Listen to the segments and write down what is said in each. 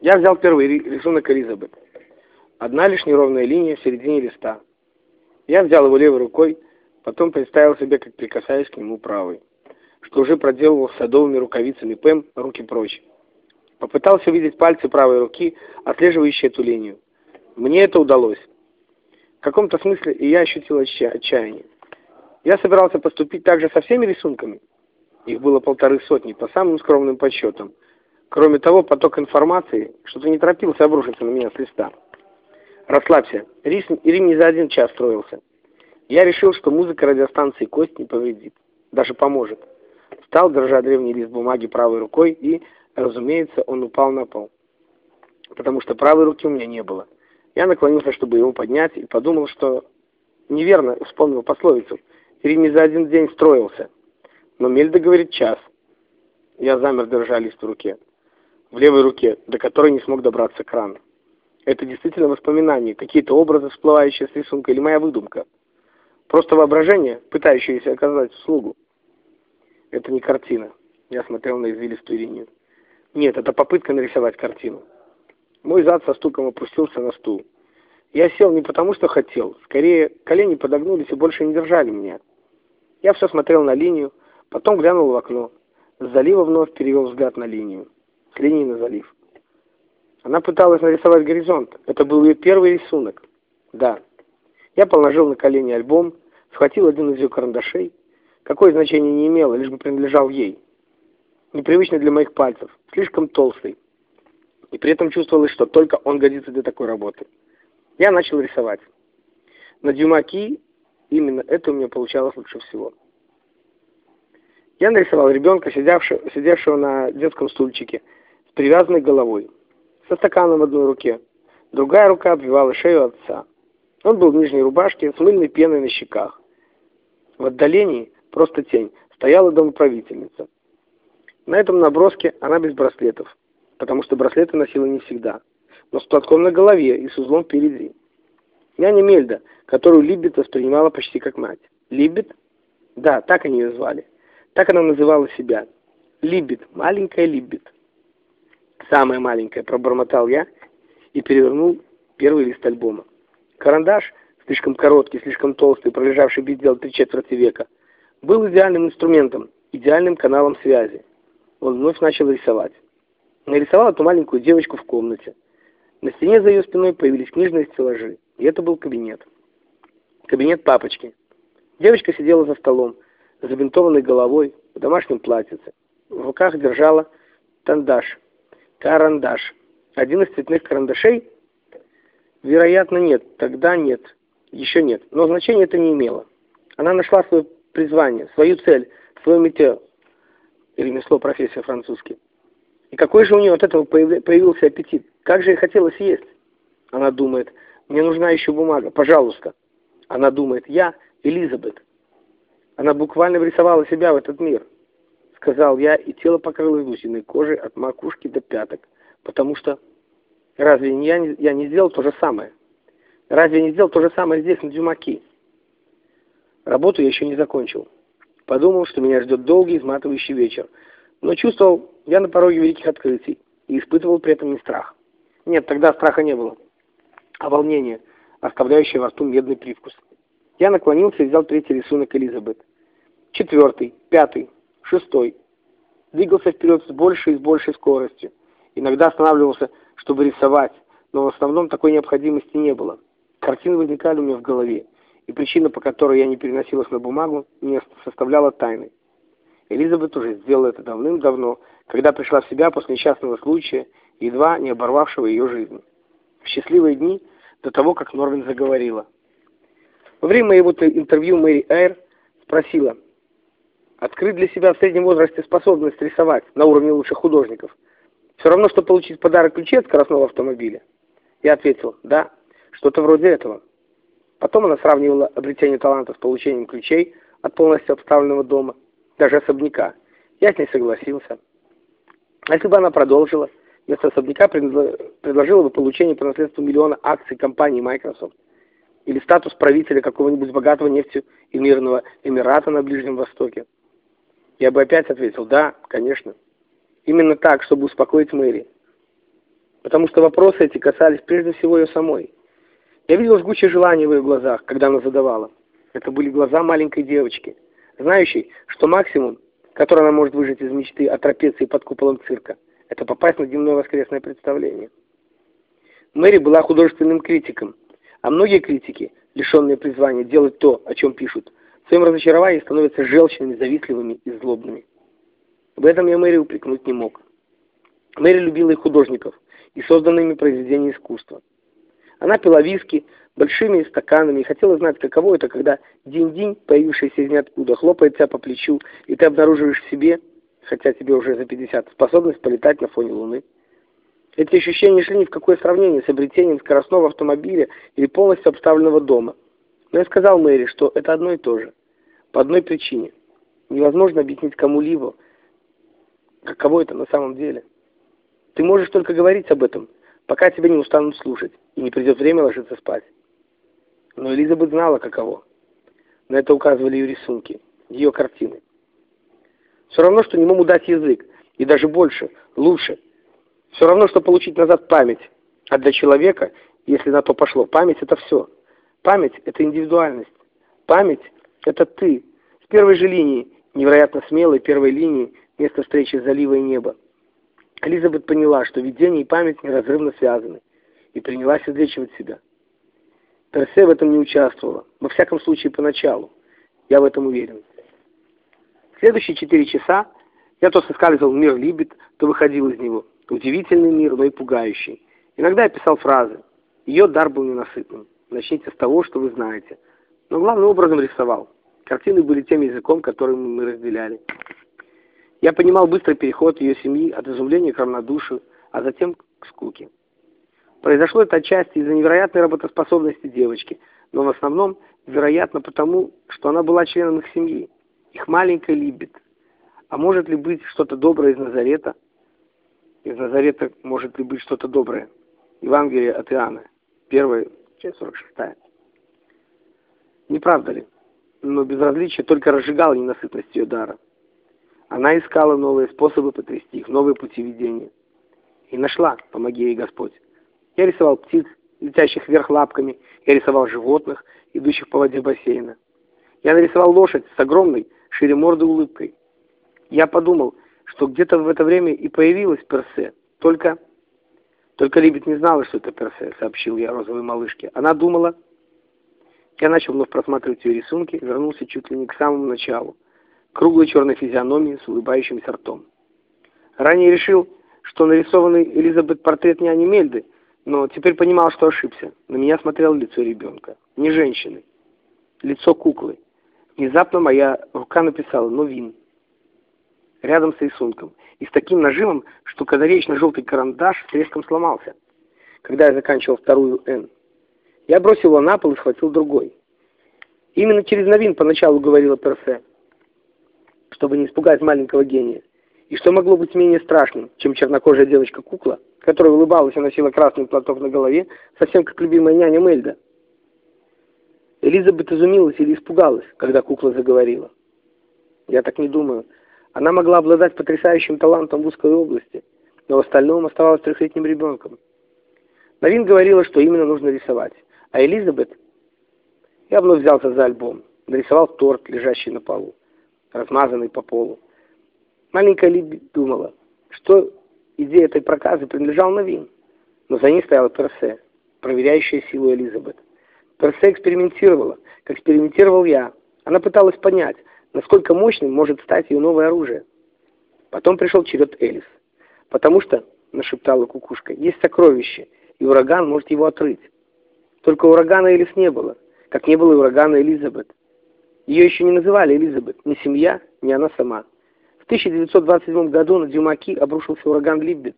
Я взял первый рисунок Элизабет. Одна лишь неровная линия в середине листа. Я взял его левой рукой, потом представил себе, как прикасаюсь к нему правой, что уже проделывал садовыми рукавицами Пэм руки прочь. Попытался увидеть пальцы правой руки, отслеживающие эту линию. Мне это удалось. В каком-то смысле и я ощутил отчаяние. Я собирался поступить так же со всеми рисунками. Их было полторы сотни, по самым скромным подсчетам. Кроме того, поток информации что-то не торопился обрушиться на меня с листа. Расслабься. Рим, Рим не за один час строился. Я решил, что музыка радиостанции «Кость» не повредит. Даже поможет. Встал, держа древний лист бумаги правой рукой, и, разумеется, он упал на пол. Потому что правой руки у меня не было. Я наклонился, чтобы его поднять, и подумал, что неверно вспомнил пословицу. Рим не за один день строился. Но Мельда говорит час. Я замер, держа лист в руке в левой руке, до которой не смог добраться кран. Это действительно воспоминания, какие-то образы, всплывающие с рисунка, или моя выдумка. Просто воображение, пытающееся оказать услугу. Это не картина. Я смотрел на извилистую линию. Нет, это попытка нарисовать картину. Мой зад со стуком опустился на стул. Я сел не потому, что хотел. Скорее, колени подогнулись и больше не держали меня. Я все смотрел на линию, потом глянул в окно. С залива вновь перевел взгляд на линию с линией на залив. Она пыталась нарисовать горизонт. Это был ее первый рисунок. Да. Я положил на колени альбом, схватил один из ее карандашей. Какое значение не имело, лишь бы принадлежал ей. Непривычный для моих пальцев, слишком толстый. И при этом чувствовалось, что только он годится для такой работы. Я начал рисовать. На дюмаки именно это у меня получалось лучше всего. Я нарисовал ребенка, сидевшего, сидевшего на детском стульчике, привязанной головой, со стаканом в одной руке. Другая рука обвивала шею отца. Он был в нижней рубашке с мыльной пеной на щеках. В отдалении, просто тень, стояла домоправительница. На этом наброске она без браслетов, потому что браслеты носила не всегда, но с платком на голове и с узлом впереди. Няня Мельда, которую Либбит воспринимала почти как мать. Либбит? Да, так они ее звали. Так она называла себя. Либбит, маленькая Либбит. «Самая маленькая», — пробормотал я и перевернул первый лист альбома. Карандаш, слишком короткий, слишком толстый, пролежавший без дела три четверти века, был идеальным инструментом, идеальным каналом связи. Он вновь начал рисовать. Нарисовал эту маленькую девочку в комнате. На стене за ее спиной появились книжные стеллажи, и это был кабинет. Кабинет папочки. Девочка сидела за столом, забинтованной головой, в домашнем платьице. В руках держала тандаш, Карандаш. Один из цветных карандашей? Вероятно, нет. Тогда нет. Еще нет. Но значения это не имело. Она нашла свое призвание, свою цель, свое метео. Ремесло, профессия французский. И какой же у нее от этого появился аппетит? Как же ей хотелось есть? Она думает, мне нужна еще бумага, пожалуйста. Она думает, я Элизабет. Она буквально врисовала себя в этот мир сказал я, и тело покрылось гусиной кожей от макушки до пяток, потому что разве не я, не, я не сделал то же самое? Разве не сделал то же самое здесь, на Дюмаки? Работу я еще не закончил. Подумал, что меня ждет долгий, изматывающий вечер, но чувствовал я на пороге великих открытий и испытывал при этом не страх. Нет, тогда страха не было, а волнение, оставляющее во рту медный привкус. Я наклонился и взял третий рисунок Элизабет. Четвертый, пятый, Шестой. Двигался вперед с большей и с большей скоростью. Иногда останавливался, чтобы рисовать, но в основном такой необходимости не было. Картины возникали у меня в голове, и причина, по которой я не переносил их на бумагу, не составляла тайны. Элизабет уже сделала это давным-давно, когда пришла в себя после несчастного случая, едва не оборвавшего ее жизнь. В счастливые дни до того, как Норвин заговорила. Во время моего интервью Мэри Эйр спросила, Открыть для себя в среднем возрасте способность рисовать на уровне лучших художников. Все равно, что получить подарок ключей от скоростного автомобиля. Я ответил, да, что-то вроде этого. Потом она сравнивала обретение таланта с получением ключей от полностью обставленного дома, даже особняка. Я с ней согласился. А если бы она продолжила, вместо особняка предложила бы получение по наследству миллиона акций компании Microsoft или статус правителя какого-нибудь богатого нефтью и мирного Эмирата на Ближнем Востоке. Я бы опять ответил, да, конечно. Именно так, чтобы успокоить Мэри. потому что вопросы эти касались прежде всего ее самой. Я видел жгучее желание в ее глазах, когда она задавала. Это были глаза маленькой девочки, знающей, что максимум, который она может выжить из мечты о трапеции под куполом цирка, это попасть на дневное воскресное представление. Мэри была художественным критиком, а многие критики, лишенные призвания делать то, о чем пишут, в своем разочаровании становятся желчными, завистливыми и злобными. В этом я Мэри упрекнуть не мог. Мэри любила и художников, и созданными произведения искусства. Она пила виски большими стаканами и хотела знать, каково это, когда день-день, появившийся из ниоткуда, хлопает тебя по плечу, и ты обнаруживаешь в себе, хотя тебе уже за 50, способность полетать на фоне Луны. Эти ощущения шли ни в какое сравнение с обретением скоростного автомобиля или полностью обставленного дома. Но я сказал Мэри, что это одно и то же. По одной причине. Невозможно объяснить кому-либо, каково это на самом деле. Ты можешь только говорить об этом, пока тебя не устанут слушать, и не придет время ложиться спать. Но Элизабет знала, каково. На это указывали ее рисунки, ее картины. Все равно, что немому дать язык, и даже больше, лучше. Все равно, что получить назад память. А для человека, если на то пошло, память — это все. Память — это индивидуальность. Память — это ты. Первой же линии, невероятно смелой первой линии, место встречи залива и неба. Элизабет поняла, что видение и память неразрывно связаны, и принялась излечивать себя. Персе в этом не участвовала, во всяком случае поначалу. Я в этом уверен. следующие четыре часа я то соскальзывал в мир Либет, то выходил из него. Удивительный мир, но и пугающий. Иногда я писал фразы. Ее дар был ненасытным. Начните с того, что вы знаете. Но главным образом рисовал. Картины были тем языком, которым мы разделяли. Я понимал быстрый переход ее семьи от изумления к равнодушию, а затем к скуке. Произошло это отчасти из-за невероятной работоспособности девочки, но в основном, вероятно, потому, что она была членом их семьи, их маленькой Либет. А может ли быть что-то доброе из Назарета? Из Назарета может ли быть что-то доброе? Евангелие от Иоанна, первая, часть 46. Не правда ли? Но безразличие только разжигало ненасытность ее дара. Она искала новые способы потрясти их, новые пути ведения. И нашла, помоги ей Господь. Я рисовал птиц, летящих вверх лапками, я рисовал животных, идущих по воде бассейна. Я нарисовал лошадь с огромной, шире морды улыбкой. Я подумал, что где-то в это время и появилась Персе. Только... Только Либет не знала, что это Персе, сообщил я розовой малышке. Она думала... Я начал вновь просматривать ее рисунки, вернулся чуть ли не к самому началу круглой черной физиономии с улыбающимся ртом. Ранее решил, что нарисованный Элизабет портрет не Анимельды, но теперь понимал, что ошибся. На меня смотрело лицо ребенка, не женщины, лицо куклы. Внезапно моя рука написала «Новин» рядом с рисунком, и с таким нажимом, что канареечно-желтый карандаш с треском сломался, когда я заканчивал вторую «Н». Я бросил его на пол и схватил другой. Именно через новин поначалу говорила Персе чтобы не испугать маленького гения. И что могло быть менее страшным, чем чернокожая девочка-кукла, которая улыбалась и носила красный платок на голове, совсем как любимая няня Мельда? Элизабет изумилась или испугалась, когда кукла заговорила. Я так не думаю. Она могла обладать потрясающим талантом в узкой области, но в остальном оставалась трехлетним ребенком. Новин говорила, что именно нужно рисовать, а Элизабет... Я вновь взялся за альбом, нарисовал торт, лежащий на полу размазанный по полу. Маленькая Либи думала, что идея этой проказы принадлежала Новин, но за ней стояла Персе, проверяющая силу Элизабет. Персе экспериментировала, как экспериментировал я. Она пыталась понять, насколько мощным может стать ее новое оружие. Потом пришел черед Элис. «Потому что, — нашептала кукушка, — есть сокровище, и ураган может его отрыть. Только урагана Элис не было, как не было урагана Элизабет. Ее еще не называли Элизабет, ни семья, ни она сама. В 1927 году на Дюмаки обрушился ураган Либбет,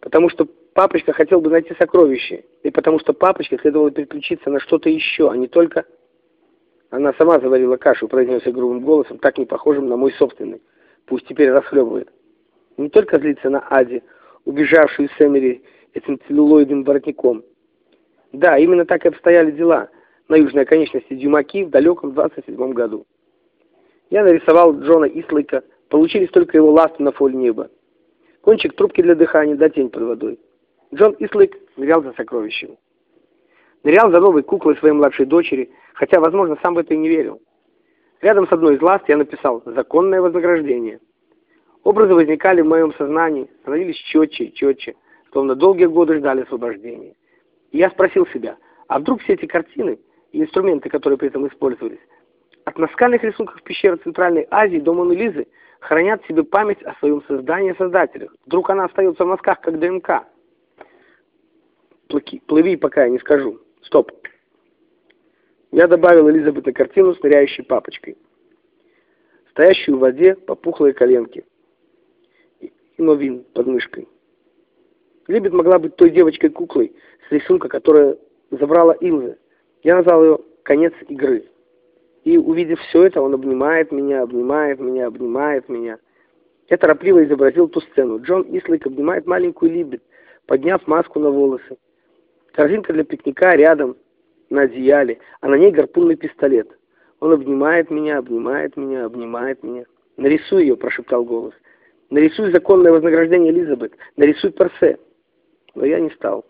потому что папочка хотел бы найти сокровище, и потому что папочке следовало переключиться на что-то еще, а не только... Она сама заварила кашу, произнес грубым голосом, так не похожим на мой собственный. Пусть теперь расхлебывает. Не только злиться на Ади, убежавшую с Эмери этим целлулоидным воротником. Да, именно так и обстояли дела — на южной оконечности Дюмаки в далеком 27 году. Я нарисовал Джона Ислайка, получились только его ласты на фоль неба. кончик трубки для дыхания, да тень под водой. Джон Ислык нырял за сокровищем. Нырял за новой куклой своей младшей дочери, хотя, возможно, сам в это и не верил. Рядом с одной из ласт я написал «Законное вознаграждение». Образы возникали в моем сознании, становились четче и четче, словно долгие годы ждали освобождения. И я спросил себя, а вдруг все эти картины и инструменты, которые при этом использовались, от наскальных рисунков пещеры Центральной Азии до Моны Лизы хранят в себе память о своем создании создателях. Вдруг она остается в мозгах, как ДНК. Плыви, пока я не скажу. Стоп. Я добавил Элизабет на картину с ныряющей папочкой. Стоящую в воде по пухлой коленке. И новин под мышкой. Либет могла быть той девочкой-куклой с рисунка, которая забрала Илза. Я назвал ее «Конец игры». И, увидев все это, он обнимает меня, обнимает меня, обнимает меня. Я торопливо изобразил ту сцену. Джон Ислик обнимает маленькую Либет, подняв маску на волосы. Корзинка для пикника рядом, на одеяле, а на ней гарпунный пистолет. Он обнимает меня, обнимает меня, обнимает меня. «Нарисуй ее», — прошептал голос. «Нарисуй законное вознаграждение Элизабет. Нарисуй Персе». Но я не стал.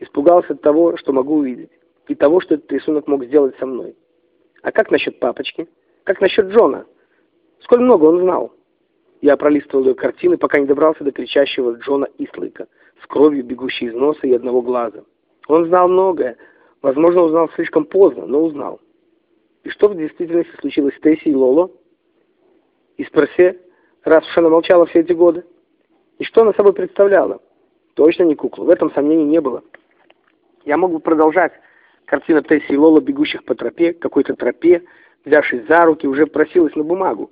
Испугался того, что могу увидеть, и того, что этот рисунок мог сделать со мной. А как насчет папочки? Как насчет Джона? Сколь много он знал? Я пролистывал ее картины, пока не добрался до кричащего Джона Ислыка, с кровью, бегущей из носа и одного глаза. Он знал многое, возможно, узнал слишком поздно, но узнал. И что в действительности случилось с Тесси и Лоло? И с Персе, раз уж она молчала все эти годы? И что она собой представляла? Точно не кукла, в этом сомнений не было. Я мог бы продолжать. Картина Тесси и Лола, бегущих по тропе, какой-то тропе, взявшись за руки, уже просилась на бумагу,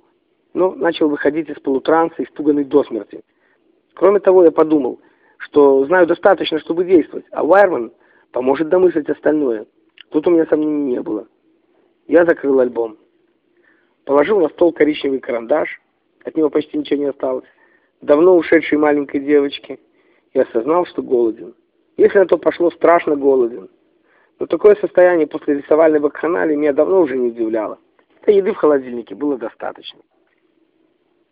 но начал выходить из полутранса, испуганный до смерти. Кроме того, я подумал, что знаю достаточно, чтобы действовать, а Вайерман поможет домыслить остальное. Тут у меня сомнений не было. Я закрыл альбом. Положил на стол коричневый карандаш, от него почти ничего не осталось, давно ушедшей маленькой девочки, и осознал, что голоден. Если на то пошло, страшно голоден. Но такое состояние после рисовальной вакханалии меня давно уже не удивляло. Да еды в холодильнике было достаточно.